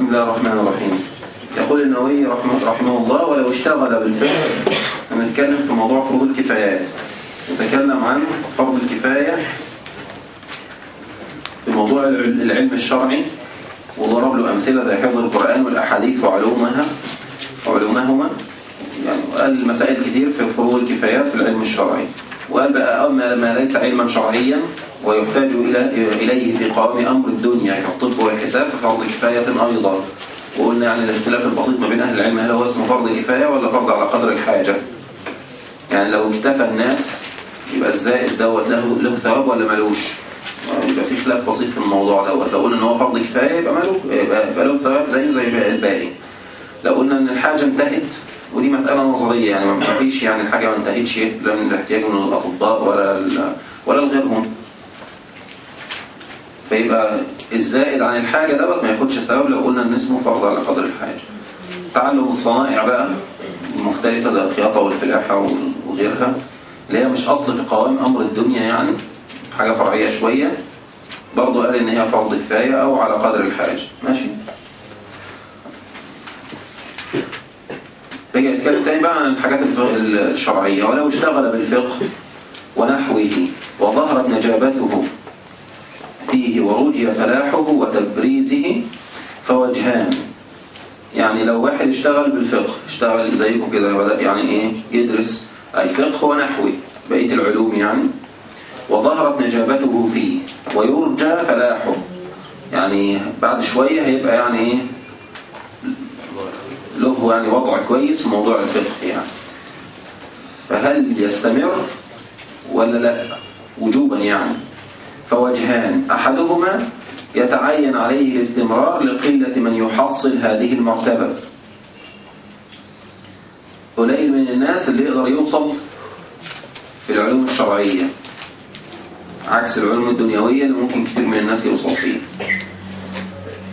بسم الله الرحمن الرحيم. يقول النووي رحمه, رحمه الله ولو اشتغل بالفقه نتكلم في موضوع فروض الكفايات. نتكلم عن فرض الكفاية في موضوع العلم الشرعي. وضرب له أمثلة زي حفظ القرآن والأحاديث وعلومها وعلومهما. يعني وقال مسائل كتير في فروض الكفايات في العلم الشرعي. وقال بقى ما ليس علما شرعيا ويحتاج إليه في قوام أمر الدنيا كالطب والحساب ففرض كفاية أيضا. وقلنا يعني الاختلاف البسيط ما بين أهل العلم هل هو اسمه فرض كفاية ولا فرض على قدر الحاجة؟ يعني لو اكتفى الناس يبقى الزائد دوت له له ثواب ولا ملوش؟ يبقى في خلاف بسيط في الموضوع دوت. لو قلنا إن هو فرض كفاية يبقى يبقى, يبقى له ثواب زيه زي الباقي. لو قلنا إن الحاجة انتهت ودي مسألة نظرية يعني ما فيش يعني الحاجة ما انتهتش لا من الاحتياج من الأطباء ولا ولا لغيرهم فيبقى الزائد عن الحاجة دوت ما ياخدش ثواب لو قلنا إن اسمه فرض على قدر الحاجة. تعلم الصنائع بقى المختلفه زي الخياطة والفلاحة وغيرها اللي هي مش أصل في قوام أمر الدنيا يعني حاجة فرعية شوية برضو قال إن هي فرض كفاية أو على قدر الحاجة. ماشي؟ رجع يتكلم تاني بقى عن الحاجات الشرعية. ولو اشتغل بالفقه ونحوه وظهرت نجابته ورجي فلاحه وتبريزه فوجهان. يعني لو واحد اشتغل بالفقه اشتغل زيكم كده يعني إيه؟ يدرس الفقه ونحوه بقية العلوم يعني. وظهرت نجابته فيه ويرجى فلاحه. يعني بعد شوية هيبقى يعني إيه؟ له يعني وضع كويس في موضوع الفقه يعني. فهل يستمر ولا لا؟ وجوبا يعني. فوجهان. أحدهما يتعين عليه الاستمرار لقلة من يحصل هذه المرتبة. قليل من الناس اللي يقدر يوصل في العلوم الشرعية. عكس العلوم الدنيوية اللي ممكن كتير من الناس يوصل فيها.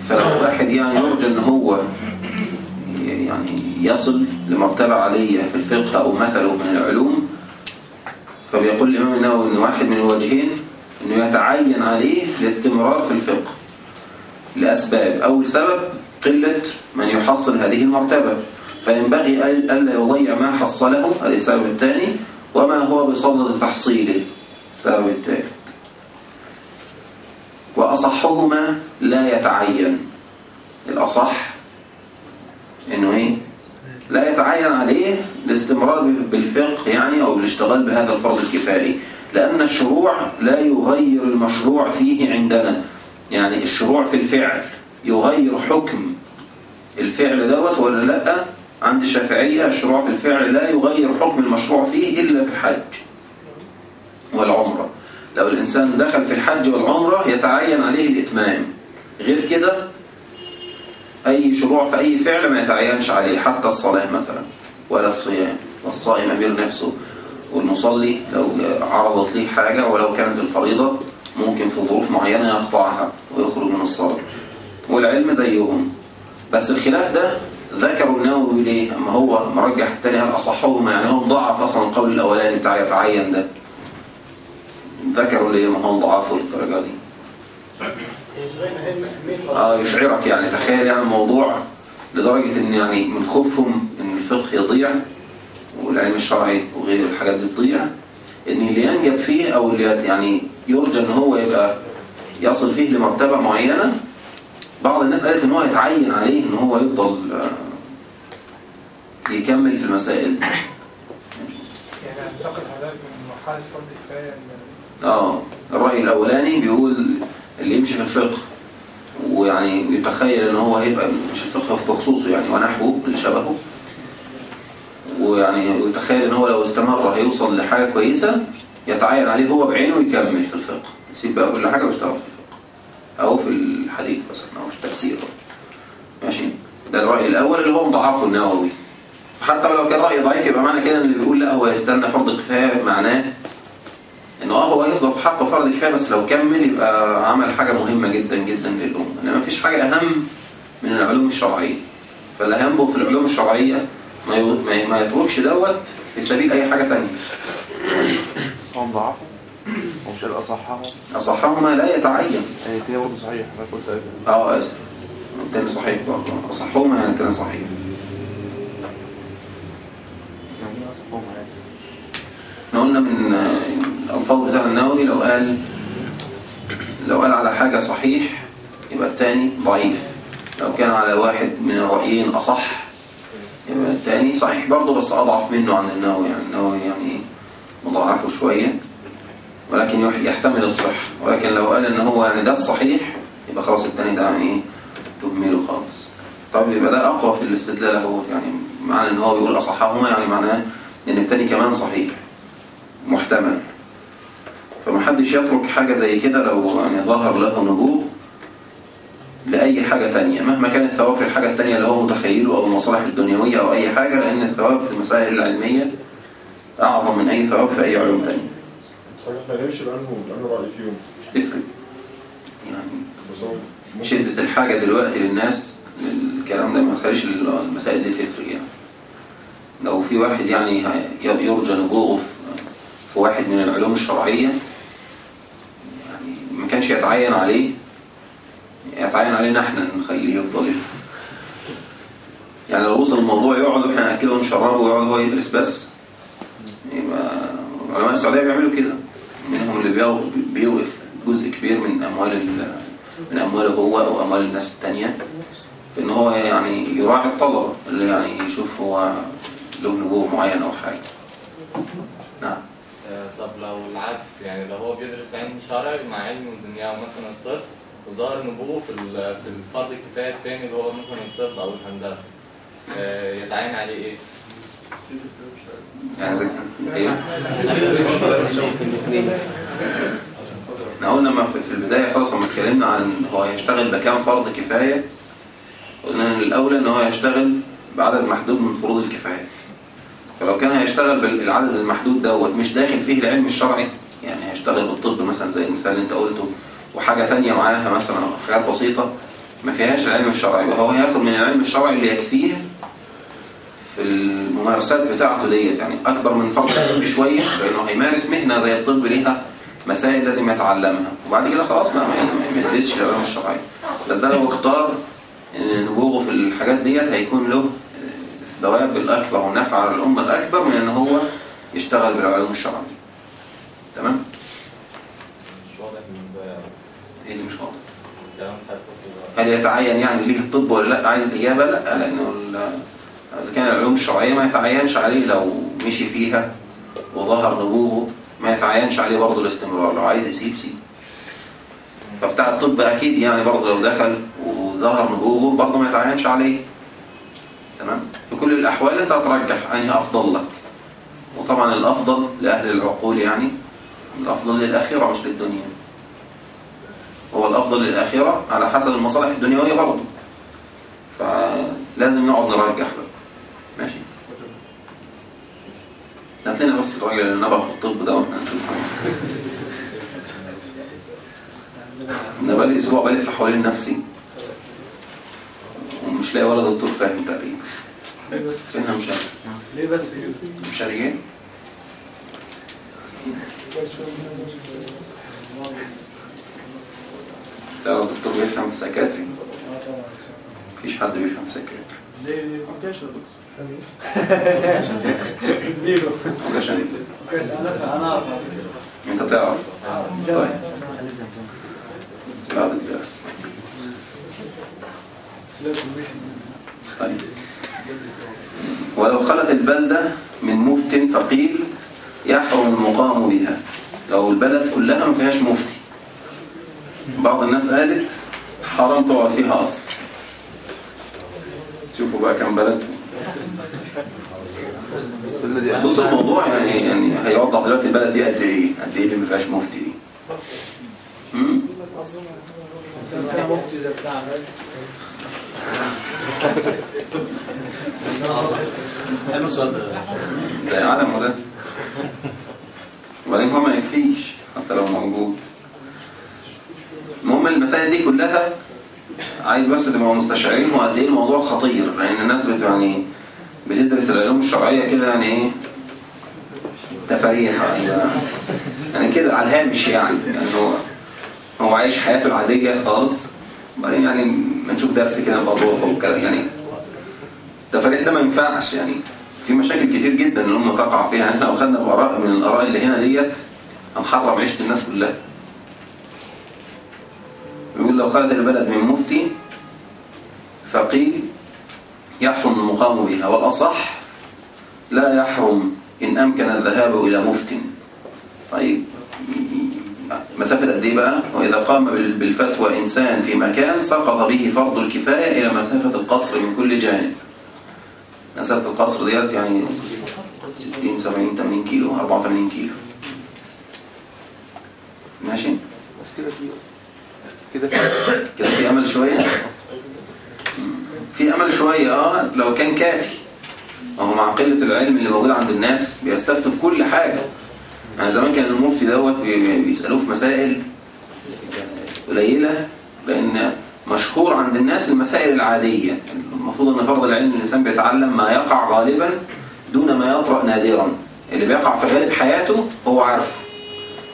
فلو واحد يعني يرجى إن هو يعني يصل لمرتبة عالية في الفقه أو مثله من العلوم فبيقول الإمام النووي إن واحد من الوجهين انه يتعين عليه الاستمرار في الفقه لأسباب. أول سبب قلة من يحصل هذه المرتبة. فينبغي ألا يضيع ما حصله. هذا السبب الثاني. وما هو بصدد تحصيله؟ السبب الثالث. وأصحهما لا يتعين. الأصح إنه إيه؟ لا يتعين عليه الاستمرار بالفقه يعني أو بالاشتغال بهذا الفرض الكفائي. لأن الشروع لا يغير المشروع فيه عندنا. يعني الشروع في الفعل يغير حكم الفعل دوت ولا لأ؟ عند الشافعية الشروع في الفعل لا يغير حكم المشروع فيه إلا في الحج والعمرة. لو الإنسان دخل في الحج والعمرة يتعين عليه الإتمام. غير كده أي شروع في أي فعل ما يتعينش عليه حتى الصلاة مثلا ولا الصيام. والصائم أمير نفسه. والمصلي لو عرضت ليه حاجة ولو كانت الفريضة ممكن في ظروف معينة يقطعها ويخرج من الصلاة. والعلم زيهم. بس الخلاف ده ذكروا النووي ليه؟ أما هو مرجح الثاني هل اصحهما يعني هو مضاعف أصلا القول الأولاني بتاع يتعين ده. ذكروا ليه؟ ما هو ضعفه للدرجة دي. آه يشعرك يعني. تخيل يعني الموضوع لدرجة إن يعني من خوفهم إن الفقه يضيع والعلم الشرعي وغير الحاجات دي تضيع إن اللي ينجب فيه أو اللي يعني يرجى إن هو يبقى يصل فيه لمرتبة معينة بعض الناس قالت إن هو يتعين عليه إن هو يفضل يكمل في المسائل. يعني انتقل حضرتك من مرحلة فرض كفاية آه الرأي الأولاني بيقول اللي يمشي في الفقه ويعني يتخيل إن هو هيبقى مش الفقه بخصوصه يعني ونحوه اللي شبهه. ويعني يتخيل إن هو لو استمر هيوصل لحاجة كويسة يتعين عليه هو بعينه يكمل في الفقه. يسيب بقى كل حاجة ويشتغل في الفقه. أو في الحديث مثلا أو في التفسير. ماشي؟ ده الرأي الأول اللي هو مضاعفه النووي. حتى لو كان رأي ضعيف يبقى معنى كده إن اللي بيقول لا هو يستنى فرض كفاية معناه إنه آه هو يقدر في حقه فرض كفاية بس لو كمل يبقى عمل حاجة مهمة جدا جدا للأمة. إنما مفيش حاجة أهم من العلوم الشرعية. فالأهم في العلوم الشرعية ما يو- ما ما يتركش دوت في سبيل أي حاجة تانية. هم ضعفوا ومش الأصحهم أصحهما لا يتعين. هي دي برضه صحيح أنا قلت أيضا آه آسف. والتاني صحيح برضه أصحهما يعني التاني صحيح يعني إحنا قلنا من الألفاظ بتاع النووي لو قال لو قال على حاجة صحيح يبقى التاني ضعيف. لو كان على واحد من الرأيين أصح يبقى التاني صحيح برضه بس أضعف منه عن النووي يعني النووي يعني مضاعفه شوية. ولكن يح- يحتمل الصح. ولكن لو قال إن هو يعني ده الصحيح يبقى خلاص التاني ده يعني إيه؟ تهمله خالص. طب يبقى ده أقوى في الاستدلال هو يعني معنى إن هو بيقول أصحهما يعني معناه إن التاني كمان صحيح. محتمل. فمحدش يترك حاجة زي كده لو يعني ظهر له نبوغ. لأي حاجة تانية. مهما كان الثواب في الحاجة التانية اللي هو متخيله أو المصالح الدنيوية أو أي حاجة لأن الثواب في المسائل العلمية أعظم من أي ثواب في أي علوم تانية. صحيح ما نمشي بأنه بأنه رأي فيهم. تفرق يعني شدة الحاجة دلوقتي للناس الكلام ده ما تخليش المسائل دي تفرق يعني. لو في واحد يعني يرجى نبوغه في واحد من العلوم الشرعية يعني ما كانش يتعين عليه يتعين علينا إحنا نخليه يفضل. يعني لو وصل الموضوع يقعد وإحنا ناكله ونشربه ويقعد هو يدرس بس. يبقى علماء السعودية بيعملوا كده. منهم اللي بيو- بيوقف جزء كبير من أموال ال- من أمواله هو أو أموال الناس التانية. في إن هو يعني يراعي الطلبة اللي يعني يشوف هو له نبوغ معين أو حاجة. نعم. آه، طب لو العكس يعني لو هو بيدرس علم شرعي مع علم دنيا مثلا الطب وظهر نبوغه في في الفرض الكفايه الثاني اللي هو مثلا الطب أو الهندسة آه، يتعين عليه إيه؟ يعني إيه؟ إحنا قلنا في البداية خلاص لما اتكلمنا عن هو هيشتغل بكام فرض كفاية قلنا إن الأولى إن هو يشتغل بعدد محدود من فروض الكفاية فلو كان هيشتغل بالعدد المحدود دوت مش داخل فيه العلم الشرعي يعني هيشتغل بالطب مثلا زي المثال اللي أنت قلته وحاجة تانية معاها مثلا حاجات بسيطة ما فيهاش العلم الشرعي وهو هياخد من العلم الشرعي اللي يكفيه في الممارسات بتاعته ديت. يعني أكبر من فرض الطب بشوية لأنه هيمارس مهنة زي الطب ليها مسائل لازم يتعلمها. وبعد كده خلاص ما يدرسش العلوم الشرعيه بس ده لو اختار إن نبوغه في الحاجات ديت هيكون له ثواب الأكبر ونفع على الأمة الأكبر من إن هو يشتغل بالعلوم الشرعيه تمام مش واضح من ده إيه اللي مش واضح؟ هل يتعين يعني ليه الطب ولا لأ؟ عايز الإجابة؟ لأ لأنه إذا كان العلوم الشرعية ما يتعينش عليه لو مشي فيها وظهر نبوغه ما يتعينش عليه برضه الاستمرار. لو عايز يسيب سيب. فبتاع الطب أكيد يعني برضه لو دخل وظهر نبوغه برضه ما يتعينش عليه. تمام؟ في كل الأحوال أنت هترجح أنهي أفضل لك. وطبعا الأفضل لأهل العقول يعني الأفضل للاخره مش للدنيا. هو الأفضل للآخرة على حسب المصالح الدنيوية برضه. فلازم نقعد نرجح بقى ماشي؟ هات لنا بس الراجل اللي نبغ في الطب ده وإحنا نشوف أنا بقالي أسبوع بلف حوالين نفسي. ومش لاقي ولا دكتور فاهم تقريبا. فينها مش عارف ليه بس؟ مش عارف إيه؟ لا الدكتور بيفهم في psychiatry مفيش حد بيفهم في psychiatry ليه؟ ليه عشان أنا انت تعرف؟ طيب. بعد الدرس. طيب. ولو خلت البلدة من مفت فقيل يحرم المقام بها. لو البلد كلها ما فيهاش مفتي بعض الناس قالت حرام تقعد فيها أصلا. شوفوا بقى كم بلد. بص الموضوع يعني يعني هيوضح دلوقتي البلد دي قد إيه قد إيه اللي ما فيهاش مفتي دي. حلو السؤال ده عالم وده. وبعدين هو ما يكفيش حتى لو موجود. المسائل دي كلها. عايز بس تبقوا مستشعرين هو قد إيه الموضوع خطير. لأن الناس بت يعني بتدرس العلوم الشرعية كده يعني إيه؟ تفاريح يعني يعني كده على الهامش يعني. يعني هو هو عايش حياته العادية خالص. وبعدين يعني ما نشوف درس كده نروح والكلام يعني فريق ده ما ينفعش. يعني في مشاكل كتير جدا اللي هم تقع فيها. إحنا لو خدنا بآراء من الآراء اللي هنا ديت. هنحرم عيشة الناس كلها. لو خرج البلد من مفتي فقيل يحرم المقام بها والأصح لا يحرم إن أمكن الذهاب إلى مفت طيب مسافة قد إيه بقى؟ وإذا قام بال- بالفتوى إنسان في مكان سقط به فرض الكفاية إلى مسافة القصر من كل جانب مسافة القصر ديت يعني 60 70 80 كيلو 84 كيلو ماشي؟ كده كده في أمل شوية. في أمل شوية آه لو كان كافي. ما هو مع قلة العلم اللي موجود عند الناس بيستفتوا في كل حاجة. يعني زمان كان المفتي دوت بي- بيسألوه في مسائل قليلة لأن مشهور عند الناس المسائل العادية. المفروض إن فرض العلم الإنسان بيتعلم ما يقع غالبا دون ما يطرأ نادرا. اللي بيقع في غالب حياته هو عارفه.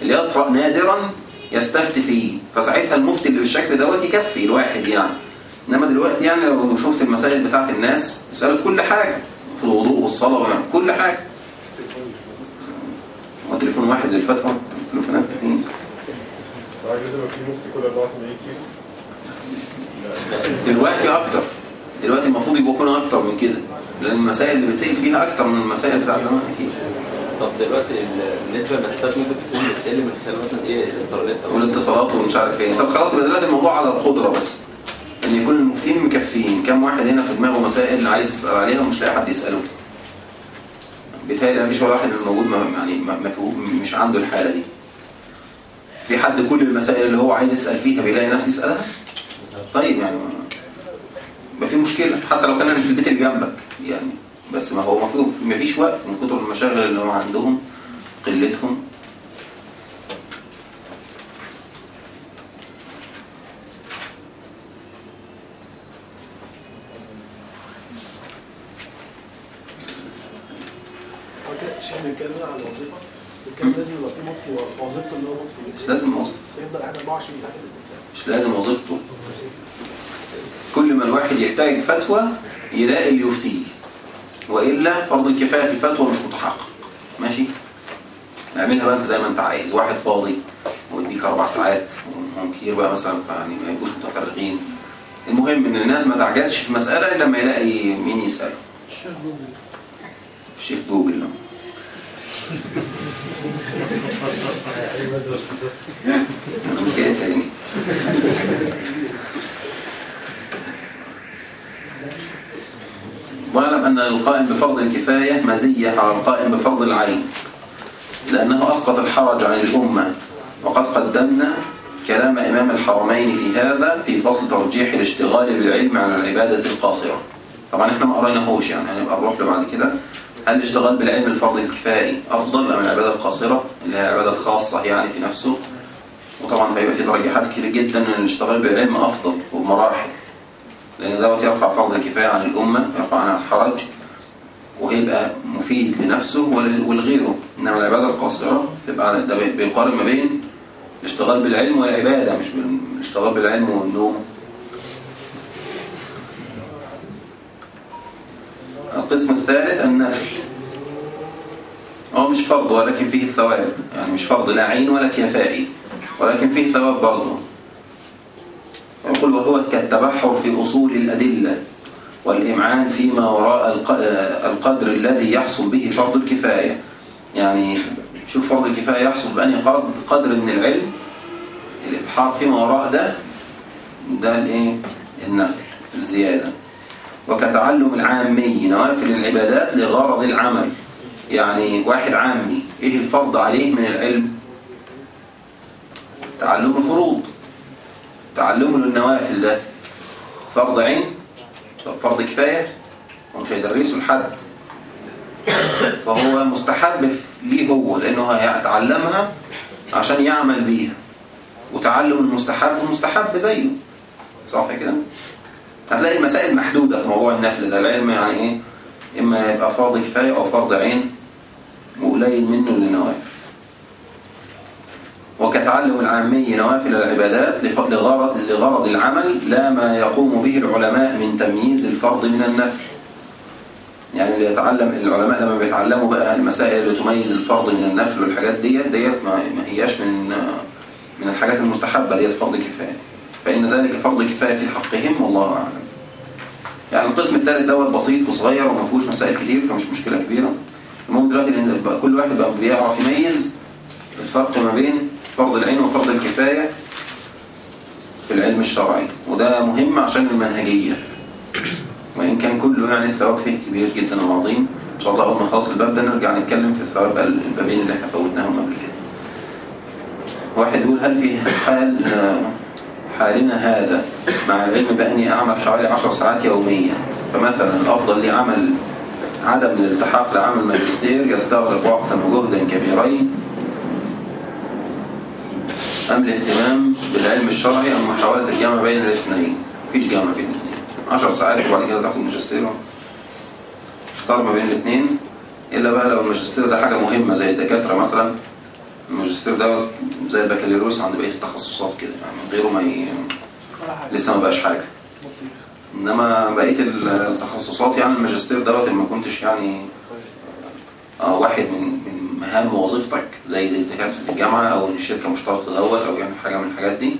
اللي يطرأ نادرا يستفتي فيه. فساعتها المفتي اللي بالشكل دوت يكفي الواحد يعني. إنما دلوقتي يعني لو شفت المسائل بتاعت الناس يسألوا في كل حاجة. في الوضوء والصلاة ويعني كل حاجة. هو تليفون واحد للفتوى تليفونات كتير. لازم في مفتي كل 84 كيلو دلوقتي أكتر. دلوقتي المفروض يبقوا أكتر من كده. لأن المسائل اللي بتسأل فيها أكتر من المسائل بتاعت زمان كتير. طب دلوقتي ال- بالنسبة للمسافات ممكن تكون بتقل من خلال مثلا إيه الانترنت أو والاتصالات ومش عارف إيه. طب خلاص دلوقتي الموضوع على القدرة بس إن يكون المفتين مكفيين. كم واحد هنا في دماغه مسائل عايز يسأل عليها ومش لاقي حد يسأله؟ بالتالي مفيش ولا واحد ما يعني ما مش عنده الحالة دي. في حد كل المسائل اللي هو عايز يسأل فيها بيلاقي ناس يسألها؟ طيب يعني ما- في مشكلة حتى لو كان في البيت اللي جنبك يعني. بس ما هو مفروض مفيش وقت من كتر المشاغل اللي هو عندهم قلتهم. بنتكلم على الوظيفة. بنتكلم لازم يبقى في مفتي وظيفته اللي هو مش مفتي. لازم وظيفة. يفضل قاعد 24 ساعة مش لازم وظيفته. كل ما الواحد يحتاج فتوى يلاقي اللي يفتيه. وإلا فرض الكفاية في الفتوى مش متحقق. ماشي؟ نعملها بقى انت زي ما انت عايز. واحد فاضي ويديك أربع ساعات وهم كتير بقى مثلا فيعني ما يبقوش متفرغين. المهم إن الناس ما تعجزش في مسألة إلا لما يلاقي مين يسأله. الشيخ جوجل. ده. أنا مش جاي تاني واعلم أن القائم بفرض الكفاية مزية على القائم بفرض العين لأنه أسقط الحرج عن الأمة. وقد قدمنا كلام إمام الحرمين في هذا في فصل ترجيح الاشتغال بالعلم عن العبادة القاصرة. طبعا إحنا ما قريناهوش يعني هنبقى نروح له بعد كده. هل الاشتغال بالعلم الفرض الكفائي أفضل أم العبادة القاصرة؟ اللي هي العبادة الخاصة يعني في نفسه. وطبعا هيبقى في ترجيحات كتير جدا إن الاشتغال بالعلم أفضل وبمراحل. لأن دوت يرفع فرض الكفاية عن الأمة يرفع عنها الحرج وهيبقى مفيد لنفسه ول- ولغيره. إنما العبادة القاصرة تبقى ده بي- بيقارن ما بين الاشتغال بالعلم والعبادة مش الاشتغال بالعلم والنوم. القسم الثالث النفل. هو مش فرض ولكن فيه الثواب يعني مش فرض لا عين ولا كفائي ولكن فيه ثواب برضه. يقول وهو كالتبحر في أصول الأدلة والإمعان فيما وراء الق- القدر الذي يحصل به فرض الكفاية. يعني شوف فرض الكفاية يحصل بأني قدر من العلم الإبحار فيما وراء ده ده الإيه؟ النفل الزيادة. وكتعلم العامي نوافل العبادات لغرض العمل. يعني واحد عامي إيه الفرض عليه من العلم؟ تعلم الفروض. تعلمه للنوافل ده فرض عين فرض كفاية؟ ومش هيدرسه لحد. فهو مستحب ليه هو لأنه هيتعلمها عشان يعمل بيها. وتعلم المستحب مستحب زيه. صح كده؟ هتلاقي المسائل محدودة في موضوع النفل ده. العلم يعني إيه؟ إما يبقى فرض كفاية أو فرض عين وقليل منه للنوافل. وكت يتعلم العامي نوافل العبادات لغرض لغرض العمل لا ما يقوم به العلماء من تمييز الفرض من النفل يعني اللي يتعلم العلماء لما بيتعلموا بقى المسائل اللي تميز الفرض من النفل والحاجات ديت ديت ما هياش من من الحاجات المستحبة ديت فرض كفاية. فإن ذلك فرض كفاية في حقهم والله أعلم. يعني القسم الثالث دوت بسيط وصغير وما فيهوش مسائل كتير فمش مشكلة كبيرة. المهم دلوقتي كل واحد بقى بيعرف يميز الفرق ما بين فرض العين وفرض الكفاية في العلم الشرعي. وده مهم عشان المنهجية. وإن كان كله يعني الثواب فيه كبير جدا وعظيم. إن شاء الله أول ما نخلص الباب ده نرجع نتكلم في الثواب البابين اللي إحنا فوتناهم قبل كده. واحد يقول هل في حال حالنا هذا مع العلم بأني أعمل حوالي 10 ساعات يوميا؟ فمثلا الأفضل لي عمل عدم الالتحاق لعمل ماجستير يستغرق وقتا وجهدا كبيرين أم الاهتمام بالعلم الشرعي أم محاولة الجمع بين الاثنين. مفيش جمع بين الاثنين. 10 ساعات وبعد كده تاخد ماجستير. اختار ما بين الاثنين. إلا بقى لو الماجستير ده حاجة مهمة زي الدكاترة مثلا. الماجستير ده زي البكالوريوس عند بقية التخصصات كده. يعني من غيره ما ي... لسه ما بقاش حاجة. إنما بقية التخصصات يعني الماجستير دوت ما كنتش يعني آه واحد من مهام وظيفتك زي دكاتره الجامعة أو إن الشركة مشترطه دوت أو يعني حاجة من الحاجات دي.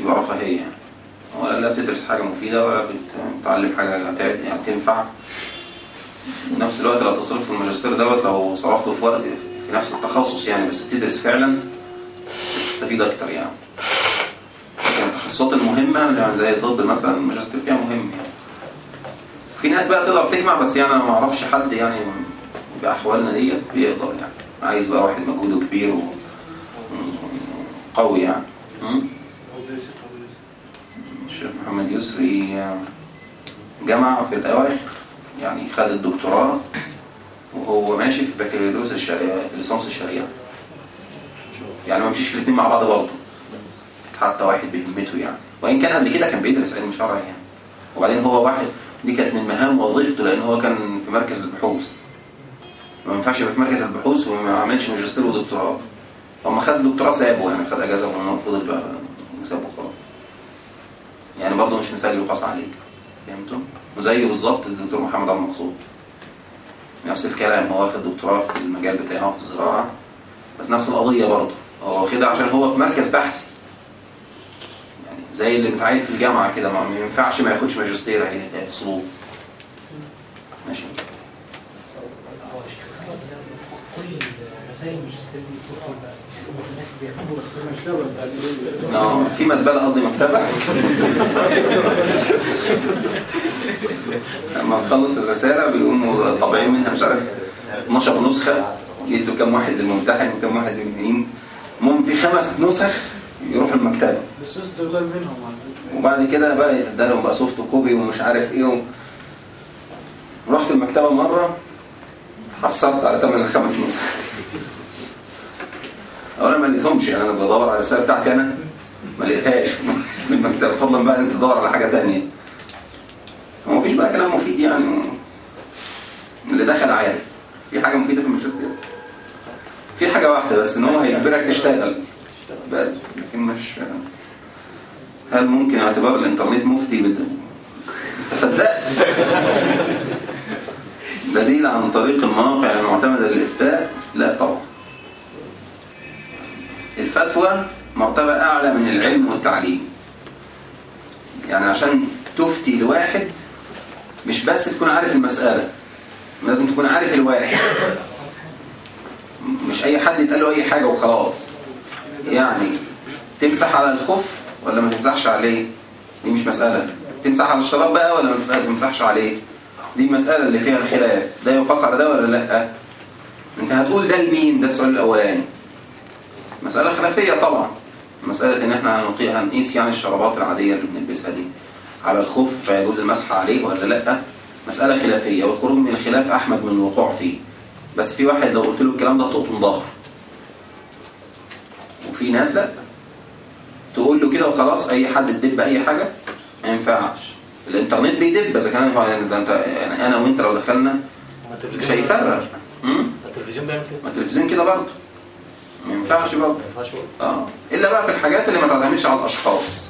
يبقى رفاهيه يعني ولا لا بتدرس حاجة مفيدة ولا بتتعلم حاجة يعني تنفع. في نفس الوقت لو تصرف في الماجستير دوت لو صرفته في وقت في نفس التخصص يعني بس بتدرس فعلا بتستفيد أكتر يعني. يعني التخصصات المهمة يعني زي الطب مثلا الماجستير فيها مهم يعني. في ناس بقى تقدر تجمع بس يعني أنا ما أعرفش حد يعني بأحوالنا ديت بيقدر يعني. عايز بقى واحد مجهوده كبير وقوي يعني? الشيخ محمد يسري جمع في الأواخر يعني خد الدكتوراه وهو ماشي في بكالوريوس الشريعة ليسانس الشريعة يعني ما مشيش الاثنين مع بعض برضه. حتى واحد بهمته يعني. وإن كان قبل كده كان بيدرس علم شرعي يعني. وبعدين هو واحد دي كانت من مهام وظيفته لأن هو كان في مركز البحوث ما ينفعش يبقى في مركز البحوث وما عملش ماجستير ودكتوراه. اما خد الدكتوراه سابه يعني خد اجازة وما فضل بقى سابه خلاص يعني برضه مش مثال يقاس عليه. فهمتوا؟ وزيه بالظبط الدكتور محمد عبد المقصود. نفس الكلام هو واخد دكتوراه في المجال بتاع نقد الزراعه بس نفس القضية برضه. هو واخدها عشان هو في مركز بحثي. يعني زي اللي بتعين في الجامعة كده ما ينفعش ما ياخدش ماجستير هي- هيفصلوه ماشي هو شيخ كل في مزبله قصدي مكتبة. لما تخلص الرسالة بيقوموا طابعين منها مش عارف 12 نسخة. يدوا كام واحد للممتحن وكام واحد للمنين المهم في خمس نسخ يروحوا المكتبة. وبعد كده بقى يتدى لهم بقى soft copy ومش عارف إيه. رحت المكتبة مرة حصلت على ثمن الخمس نسخ. أولا ما لقيتهمش يعني أنا بدور على الرسالة بتاعتي أنا. ما لقيتهاش. في المكتبه فضلا بقى ان انت تدور على حاجة ثانية هو مفيش بقى كلام مفيد يعني. اللي دخل عارف. في حاجة مفيدة في الماجستير؟ في حاجة واحدة بس إن هو هيجبرك تشتغل. بس. لكن مش هل ممكن اعتبار الانترنت مفتي بد تصدقت بديل عن طريق المواقع المعتمدة للإفتاء؟ لا طبعا. الفتوى مرتبة أعلى من العلم والتعليم. يعني عشان تفتي لواحد مش بس تكون عارف المسألة لازم تكون عارف الواحد. مش أي حد يتقال له أي حاجة وخلاص. يعني تمسح على الخف ولا ما تمسحش عليه؟ دي مش مسألة. تمسح على الشراب بقى ولا ما تمسح- تمسحش عليه؟ دي المسألة اللي فيها الخلاف. ده يقاس على ده ولا لأ؟ أنت هتقول ده لمين؟ ده السؤال الأولاني. مسألة خلافية طبعا. مسألة إن إحنا هنقي- هنقيس يعني الشرابات العادية اللي بنلبسها دي. على الخف فيجوز المسح عليه ولا لأ؟ مسألة خلافية والخروج من الخلاف أحمد من الوقوع فيه. بس في واحد لو قلت له الكلام ده هتقطم ظهره وفي ناس لأ. تقول له كده وخلاص أي حد تدب أي حاجة ما ينفعش. الإنترنت بيدب إذا كان يعني ده أنت يعني أنا وأنت لو دخلنا مش هيفرق؟ التلفزيون بيعمل كده. ما التلفزيون كده برضه. ما ينفعش برضه. آه. إلا بقى في الحاجات اللي ما تعتمدش على الأشخاص.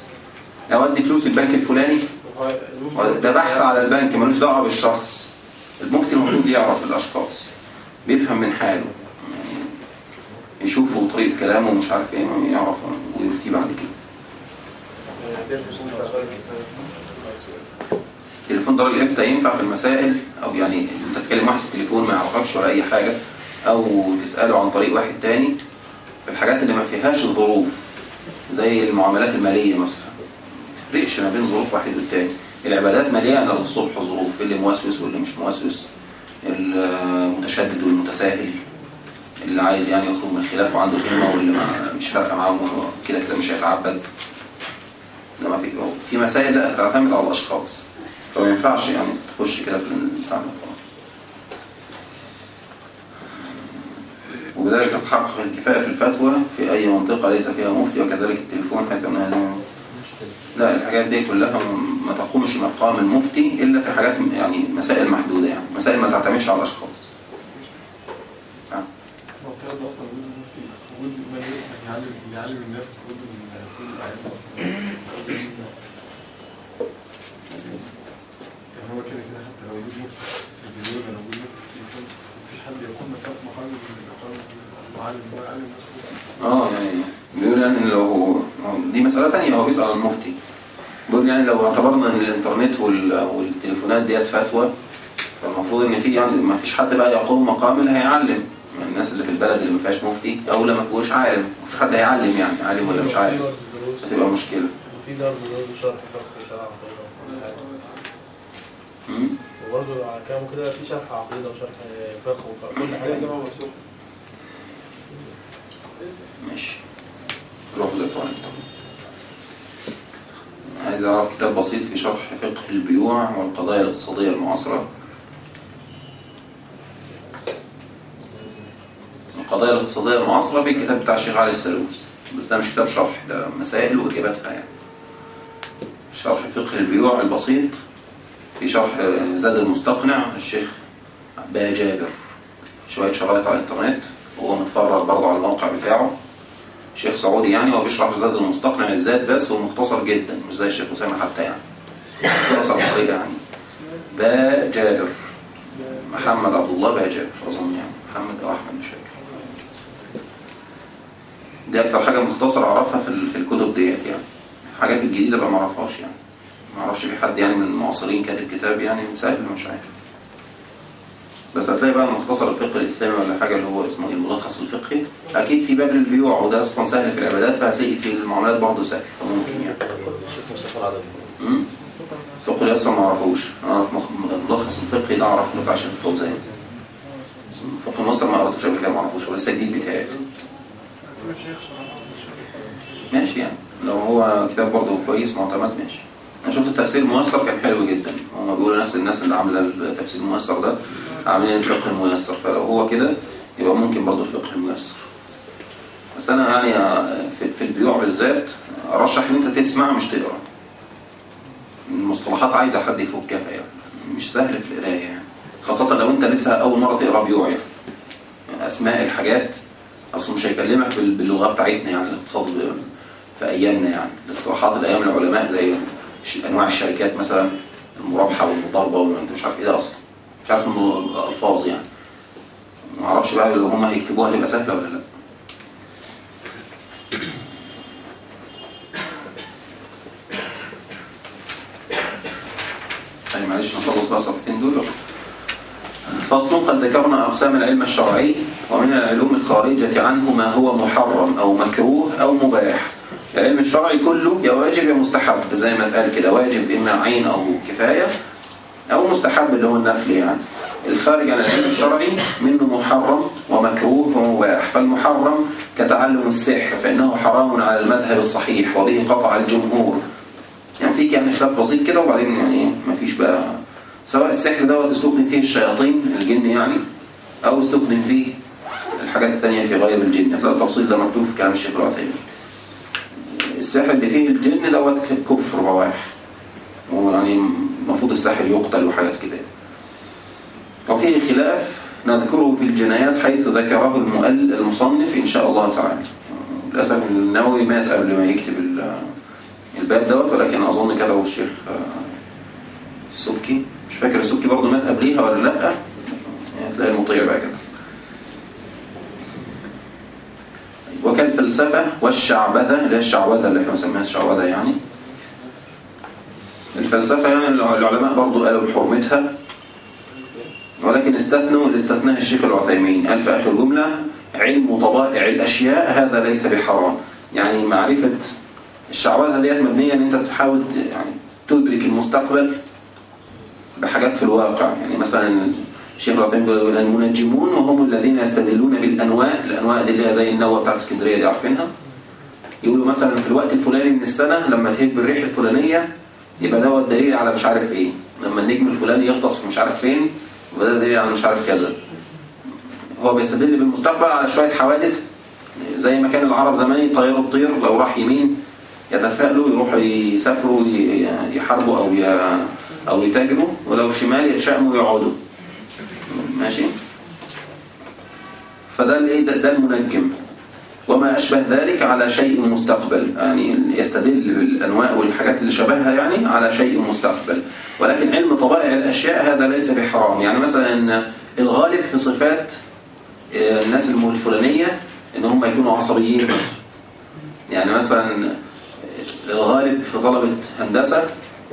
لو أدي فلوس البنك الفلاني ده بحث على البنك ملوش دعوة بالشخص. المفتي المفروض يعرف الأشخاص بيفهم من حاله. يعني يشوفوا طريقة كلامه ومش عارف إيه يعرف ويفتي بعد كده. تليفون دار الإفتاء ينفع في المسائل؟ أو يعني أنت تكلم واحد في التليفون ما يعرفكش ولا أي حاجة أو تسأله عن طريق واحد تاني؟ في الحاجات اللي ما فيهاش ظروف زي المعاملات المالية مثلا. ما تفرقش ما بين ظروف واحد والتاني. العبادات مليانه للصبح ظروف اللي موسوس واللي مش موسوس المتشدد والمتساهل اللي عايز يعني يخرج من الخلاف وعنده همه واللي مش فارقة معاه كده كده مش هيتعبد. ده ما في في مسائل لا تعتمد على الأشخاص. فما ينفعش يعني تخش كده في البتاع ده خلاص. وبذلك تتحقق الكفاءة في الفتوى في أي منطقة ليس فيها مفتي وكذلك التليفون حيث أنها لا- الحاجات دي كلها ما تقومش مقام المفتي إلا في حاجات يعني مسائل محدودة يعني مسائل ما تعتمدش على الأشخاص. هو كده كده حتى لو في وجود مفتي في التليفون مفيش حد يقوم مقام مقام مقام المعلم هو يعلم الناس آه يعني بيقول يعني لو دي مسألة تانية هو بيسأل المفتي. بيقول يعني لو اعتبرنا إن الإنترنت وال- والتليفونات ديت فتوى فالمفروض إن في يعني ما فيش حد بقى يقوم مقام اللي هيعلم. يعني الناس اللي في البلد اللي ما فيهاش مفتي أو اللي ما فيهوش عالم مفيش حد هيعلم يعني عالم ولا مش عالم. هتبقى مشكلة. في دار دروس شرح وبرضه على كلامه كده في شرح عقيدة وشرح فقه وكل حاجة. جماعة مفتوحة ماشي. روح عايز اعرف كتاب بسيط في شرح فقه البيوع والقضايا الاقتصادية المعاصرة. القضايا الاقتصادية المعاصرة في الكتاب بتاع الشيخ علي السلوس. بس ده مش كتاب شرح ده مسائل وإجاباتها يعني. شرح فقه البيوع البسيط. في شرح زاد المستقنع الشيخ با جابر. شوية شرايط على الإنترنت وهو متفرغ برضه على الموقع بتاعه. شيخ سعودي يعني هو بيشرح زاد المستقنع الذات بس ومختصر جدا مش زي الشيخ أسامة حتى يعني. مختصر بطريقة يعني. با جابر. محمد عبد الله با جابر أظن يعني. محمد أو أحمد مش فاكر. دي أكتر حاجة مختصرة أعرفها في الكتب ديت يعني. الحاجات الجديدة بقى ما أعرفهاش يعني. ما أعرفش في حد يعني من المعاصرين كاتب كتاب يعني سهل مش عارف. بس هتلاقي بقى مختصر الفقه الإسلامي ولا حاجة اللي هو اسمه إيه الملخص الفقهي. أكيد في باب البيوع وده أصلا سهل في العبادات فهتلاقي في المعاملات برضه سهل فممكن يعني. الفقه الأصلا ما أعرفوش. أعرف مخ- الملخص الفقهي ده أعرف له عشان الفوزان الفقه المصري ما قرأتوش قبل كده ما أعرفوش هو لسه جديد بتاعي ماشي يعني. لو هو كتاب برضه كويس معتمد ماشي. أنا شفت التفسير الميسر كان حلو جدا. هما بيقولوا نفس الناس اللي عاملة التفسير الميسر ده عاملين الفقه الميسر. فلو هو كده يبقى ممكن برضه الفقه الميسر. بس أنا يعني في, البيوع بالذات أرشح إن أنت تسمع مش تقرأ. المصطلحات عايزة حد يفكها يعني مش سهل في القراية يعني. خاصة لو أنت لسه أول مرة تقرأ بيوع يعني. أسماء الحاجات اصله مش هيكلمك بال- باللغة بتاعتنا يعني الاقتصاد في أيامنا يعني. الاصطلاحات الأيام العلماء زي أنواع الشركات مثلا المرابحة والمضاربة وانت مش عارف إيه ده أصلا. مش عارف ألفاظ يعني. ما أعرفش بقى اللي هم هيكتبوها هتبقى سهلة ولا لأ. يعني معلش نخلص بقى الصفحتين دول. فصل قد ذكرنا أقسام العلم الشرعي ومن العلوم الخارجة عنه ما هو محرم أو مكروه أو مباح. العلم الشرعي كله يا واجب يا مستحب زي ما اتقال كده واجب إما عين أو كفاية أو مستحب اللي هو النفل يعني. الخارج عن العلم الشرعي منه محرم ومكروه ومباح فالمحرم كتعلم السحر فإنه حرام على المذهب الصحيح وبه قطع الجمهور. يعني فيك يعني خلاف بسيط كده وبعدين يعني إيه مفيش بقى. سواء السحر دوت استخدم فيه الشياطين الجن يعني أو استخدم فيه الحاجات الثانية في غير الجن. هتلاقي التفصيل ده مكتوب في كلام الشيخ العثيمين. السحر اللي فيه الجن دوت كفر بواح ويعني المفروض الساحر يقتل وحاجات كده. وفيه خلاف نذكره في الجنايات حيث ذكره المؤل المصنف إن شاء الله تعالى. للأسف النووي مات قبل ما يكتب ال- الباب دوت ولكن أظن كتبه الشيخ آه، السبكي مش فاكر السبكي برضه مات قبليها ولا لأ. يعني تلاقي المطيع بقى كده. وكالفلسفة والشعبذة اللي هي الشعوذة اللي إحنا بنسميها الشعوذة يعني. الفلسفة يعني العلماء برضو قالوا بحرمتها ولكن استثنوا اللي استثناه الشيخ العثيمين. قال في آخر جملة علم طبائع الأشياء هذا ليس بحرام. يعني معرفة الشعوذة ديت مبنية إن أنت بتحاول يعني تدرك المستقبل بحاجات في الواقع. يعني مثلا الشيخ العثيمين بيقول المنجمون وهم الذين يستدلون بالأنواء الأنواء دي اللي هي زي النوة بتاعت اسكندرية دي عارفينها؟ يقولوا مثلا في الوقت الفلاني من السنة لما تهب الريح الفلانية يبقى دوت دليل على مش عارف إيه. لما النجم الفلاني يغطس في مش عارف فين يبقى ده دليل على مش عارف كذا. هو بيستدل بالمستقبل على شوية حوادث زي ما كان العرب زمان يطيروا الطير لو راح يمين يتفائلوا يروحوا يسافروا يحاربوا أو أو يتاجروا ولو شمال يتشائموا ويقعدوا. ماشي؟ فده الايه ده, المنجم. وما أشبه ذلك على شيء مستقبل. يعني يستدل بالأنواع والحاجات اللي شبهها يعني على شيء مستقبل. ولكن علم طبائع الأشياء هذا ليس بحرام. يعني مثلا الغالب في صفات آه، الناس الفلانية إن هم يكونوا عصبيين. مثلا يعني مثلا الغالب في طلبة هندسة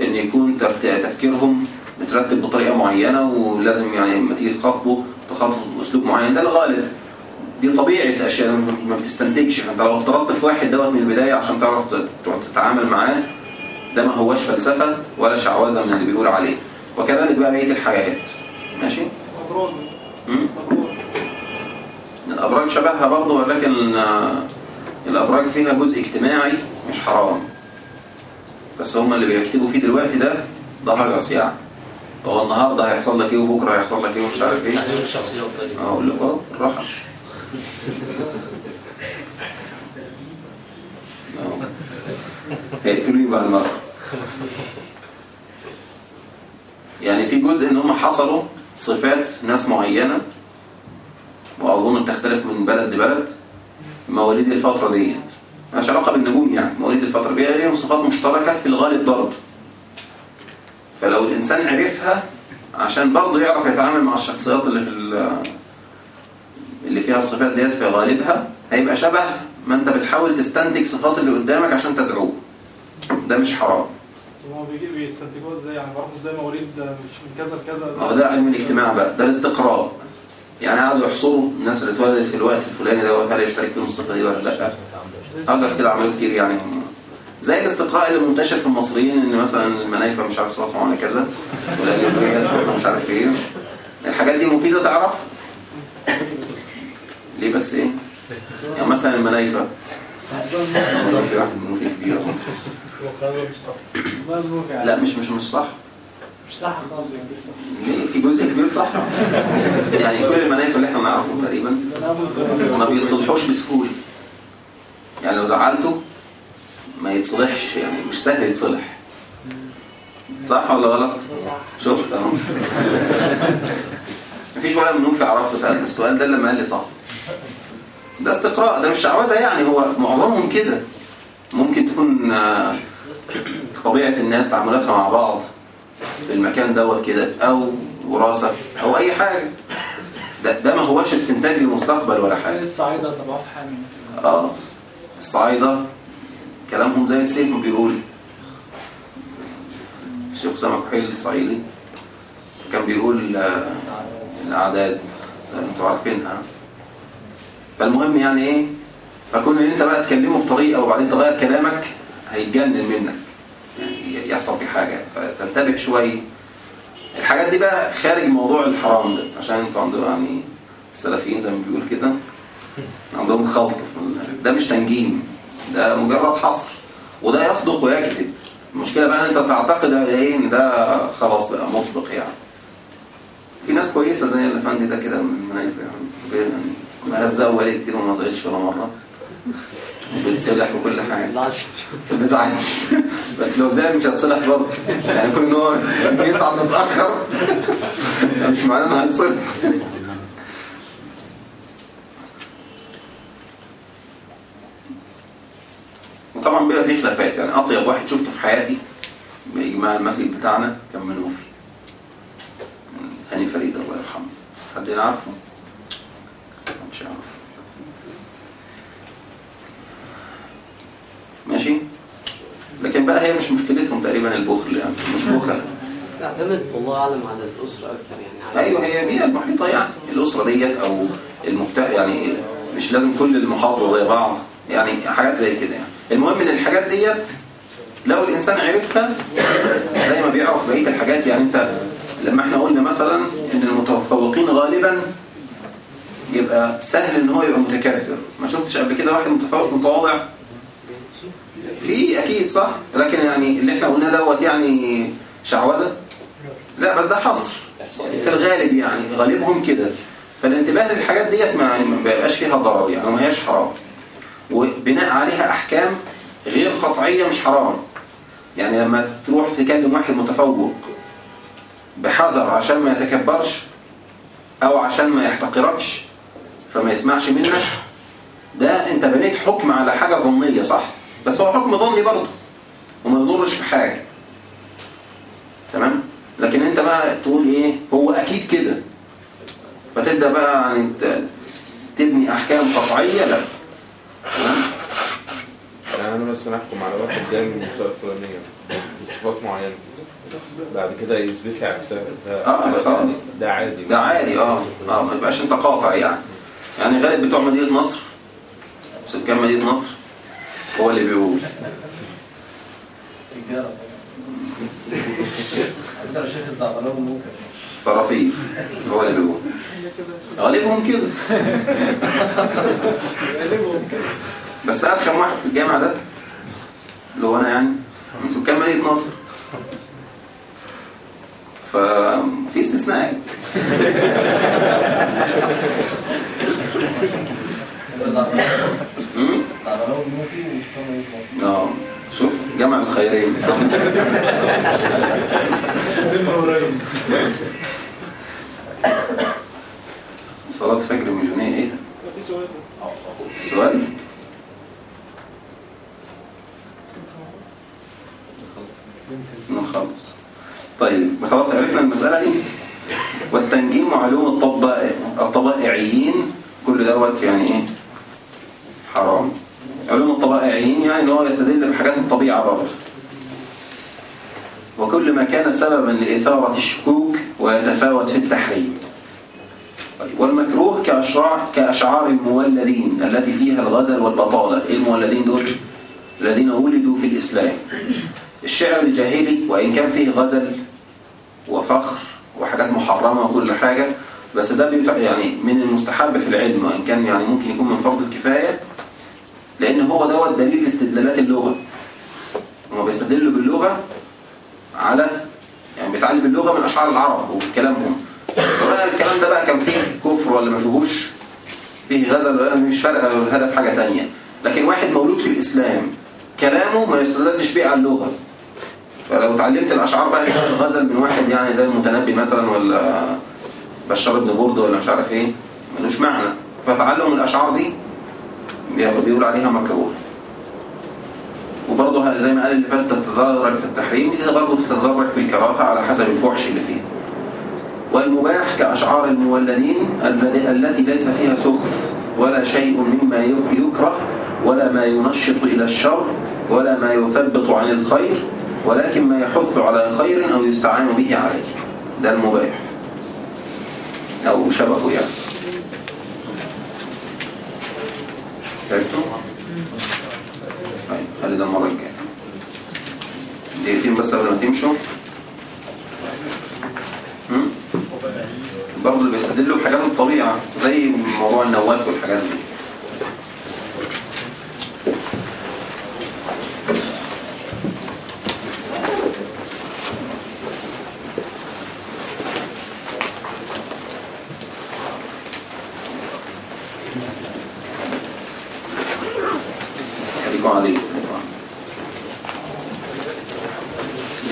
إن يكون تفكيرهم مترتب بطريقة معينة ولازم يعني لما تيجي تخاطبه تخاطبه بأسلوب معين. ده الغالب. دي طبيعة أشياء ما بتستنتجش. انت لو افترضت في واحد دوت من البداية عشان تعرف تتعامل معاه ده ما هوش فلسفة ولا شعوذة من اللي بيقول عليه. وكذلك بقى بقية الحاجات. ماشي؟ أبراج. الأبراج شبهها برضه ولكن الأبراج فيها جزء اجتماعي مش حرام. بس هم اللي بيكتبوا فيه دلوقتي ده ده هجس يعني هو النهارده هيحصل لك إيه؟ وبكرة هيحصل لك إيه؟ ومش عارف إيه. تعليم الشخصيات طيب أقول لك أهو بالراحة. هيقتلوني بقى المره يعني في جزء إن هم حصلوا صفات ناس معينة وأظن بتختلف من بلد لبلد. مواليد الفترة ديت مالهاش علاقة بالنجوم يعني. مواليد الفترة دي ليهم صفات مشتركة في الغالب برضه. فلو الإنسان عرفها عشان برضه يعرف يتعامل مع الشخصيات اللي في اللي فيها الصفات ديت في غالبها هيبقى شبه ما انت بتحاول تستنتج صفات اللي قدامك عشان تدعوه ده مش حرام. هو بيستنتجوها إزاي؟ يعني بعرفوا إزاي مواليد مش من كذا لكذا. ما هو ده علم الاجتماع بقى. ده الاستقراء يعني قعدوا يحصروا الناس اللي اتولدت في الوقت الفلاني ده هل يشترك فيهم الصفة دي ولا لأ؟ أجلس كده عملوا كتير يعني. زي الاستقراء اللي منتشر في المصريين إن مثلا المنايفة مش عارف صفاتها معانا كذا صفاتها مش عارف إيه. الحاجات دي مفيدة تعرف؟ ليه بس إيه؟ يعني مثلا المنايفه والله في واحد منوفي كبير يعني لا مش مش مش صح. مش صح في جزء كبير صح. يعني كل المنايفه اللي إحنا نعرفهم تقريبا ما بيتصلحوش بسهولة. يعني لو زعلته ما يتصلحش يعني مش سهل يتصلح. صح ولا غلط؟ شفت أهو. مفيش ولا منهم في عرف سألت السؤال ده لما قال لي صح. ده استقراء ده مش شعوذة يعني هو معظمهم كده. ممكن تكون آه، طبيعة الناس تعاملاتها مع بعض في المكان دوت كده أو وراثة أو أي حاجة. ده, ده ما هوش استنتاج للمستقبل ولا حاجة. الصعيدة طبعا حامي آه الصعايدة كلامهم زي السيف ما بيقول. الشيخ أسامة كحيل الصعيدي كان بيقول آه، الأعداد أنتوا عارفينها. فالمهم يعني إيه؟ فكون إن أنت بقى تكلمه بطريقة وبعدين تغير كلامك هيتجنن منك. يعني يحصل في حاجة. فتنتبه شوية الحاجات دي بقى خارج موضوع الحرام ده. عشان أنتوا عندكم يعني السلفيين زي ما بيقول كده. عندهم خلط ده مش تنجيم. ده مجرد حصر. وده يصدق ويكذب. المشكلة بقى إن أنت تعتقد إيه؟ إن ده خلاص بقى مطلق يعني. في ناس كويسة زي الافندي ده كده من يعني ما هزقوا بقالي كتير وما زعلش ولا مرة. البوليس في كل حاجة. ما زعلش بس لو زعل مش هتصلح برضه. يعني كل نوع بيسعد متأخر. مش معناه ما هتصلح. وطبعا بيبقى فيه خلافات. يعني أطيب واحد شفته في حياتي باجماع المسجد بتاعنا كان منوفي. هاني فريد الله يرحمه. حد يعرفه؟ لكن بقى هي مش مشكلتهم تقريبا البخل يعني مش بخل. تعتمد والله أعلم على الأسرة أكثر يعني. أيوه هي بيئه المحيطه يعني الأسرة ديت أو المجت... يعني مش لازم كل المحافظه زي بعض يعني حاجات زي كده يعني. المهم إن الحاجات ديت لو الإنسان عرفها زي ما بيعرف بقية الحاجات يعني أنت لما إحنا قلنا مثلا إن المتفوقين غالبا يبقى سهل إن هو يبقى متكبر ما شفتش قبل كده واحد متفوق متواضع في أكيد صح. لكن يعني اللي إحنا قلناه دوت يعني شعوذة؟ لا بس ده حصر. في الغالب يعني غالبهم كده. فالانتباه للحاجات ديت ما يعني ما بيبقاش فيها ضرر يعني وما هياش حرام. وبناء عليها أحكام غير قطعية مش حرام. يعني لما تروح تكلم واحد متفوق بحذر عشان ما يتكبرش أو عشان ما يحتقركش فما يسمعش منك ده أنت بنيت حكم على حاجة ظنية صح؟ بس هو حكم ظني برضه. وما يضرش في حاجة. تمام؟ لكن انت بقى تقول إيه؟ هو أكيد كده. فتبدأ بقى يعني ت- تبني أحكام قطعية. لا. تمام؟ يعني أنا مثلا أحكم على واحد جاي من المنطقة الفلانية بصفات معينة. بعد كده يثبت لي عكسها ده- آه، آه. ده عادي. ده عادي آه آه. ما يبقاش أنت قاطع يعني. يعني غالب بتوع مدينة نصر. سكان مدينة نصر. هو اللي بيقول. فرافيل هو اللي بيقول. غالبهم كده. بس ارخم واحد في الجامعة ده اللي هو أنا يعني من سكان مدينة نصر ففي استثناءات آه شوف جمع الخيرين. صلاة فجر مليونية إيه؟ ده؟ سؤال سؤال نخلص طيب خلاص عرفنا المسألة دي والتنجيم وعلوم الطبائع الطبائعيين كل دوت يعني إيه حرام علوم الطبائعيين يعني ان هو يستدل بحاجات الطبيعة برضه وكل ما كان سببا لإثارة الشكوك ويتفاوت في التحريم. والمكروه كأشعار, كأشعار المولدين التي فيها الغزل والبطالة. إيه المولدين دول؟ الذين ولدوا في الإسلام. الشعر الجاهلي وإن كان فيه غزل وفخر وحاجات محرمة وكل حاجة بس ده يعني من المستحب في العلم. وإن كان يعني ممكن يكون من فرض الكفاية لأن هو دوت دليل استدلالات اللغة. هما بيستدلوا باللغة على بيتعلم اللغة من أشعار العرب وكلامهم فبقى الكلام ده بقى كان فيه كفر ولا ما فيهوش؟ فيه غزل ولا مش فارقة الهدف حاجة تانية. لكن واحد مولود في الإسلام كلامه ما يستدلش بيه على اللغة. فلو اتعلمت الأشعار بقى غزل من واحد يعني زي المتنبي مثلا ولا بشار بن برد ولا مش عارف إيه ملوش معنى. فتعلم الأشعار دي بي- بيقول عليها مكروه. وبرضه زي ما قال اللي فات تتدرج في التحريم دي برضه تتدرج في الكراهة على حسب الفحش اللي فيه والمباح كأشعار المولدين التي ليس فيها سخف ولا شيء مما يكره ولا ما ينشط إلى الشر ولا ما يثبط عن الخير ولكن ما يحث على خير أو يستعان به عليه. ده المباح. أو شبهه يعني. فهمتوا؟ خلي ده المرة الجاية. دقيقتين بس قبل ما تمشوا؟ برضه اللي بيستدلوا بحاجات الطبيعة زي موضوع النوات والحاجات دي. عليه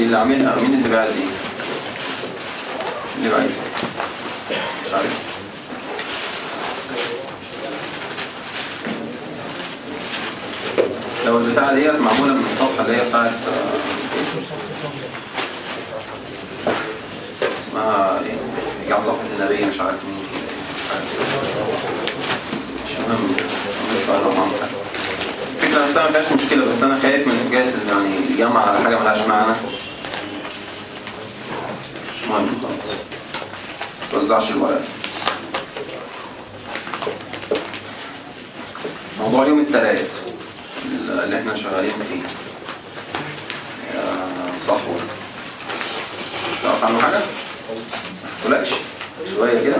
دي اللي عاملها مين اللي بعد دي؟ اللي بعد مش عارف لو البتاعة ديت معمولة من الصفحة اللي هي بتاعت آه، اسمها إيه؟ على صفحة النبي مش عارف مين. مش مهم. مش فاهم عن حاجة. الفكرة نفسها ما فيهاش مشكلة بس أنا خايف من حكاية يعني الجمع على حاجة ملهاش معنى. توزعش الورق موضوع يوم الثلاث اللي إحنا شغالين فيه يا صحوة تعرف عنه حاجة؟ ما شوية كده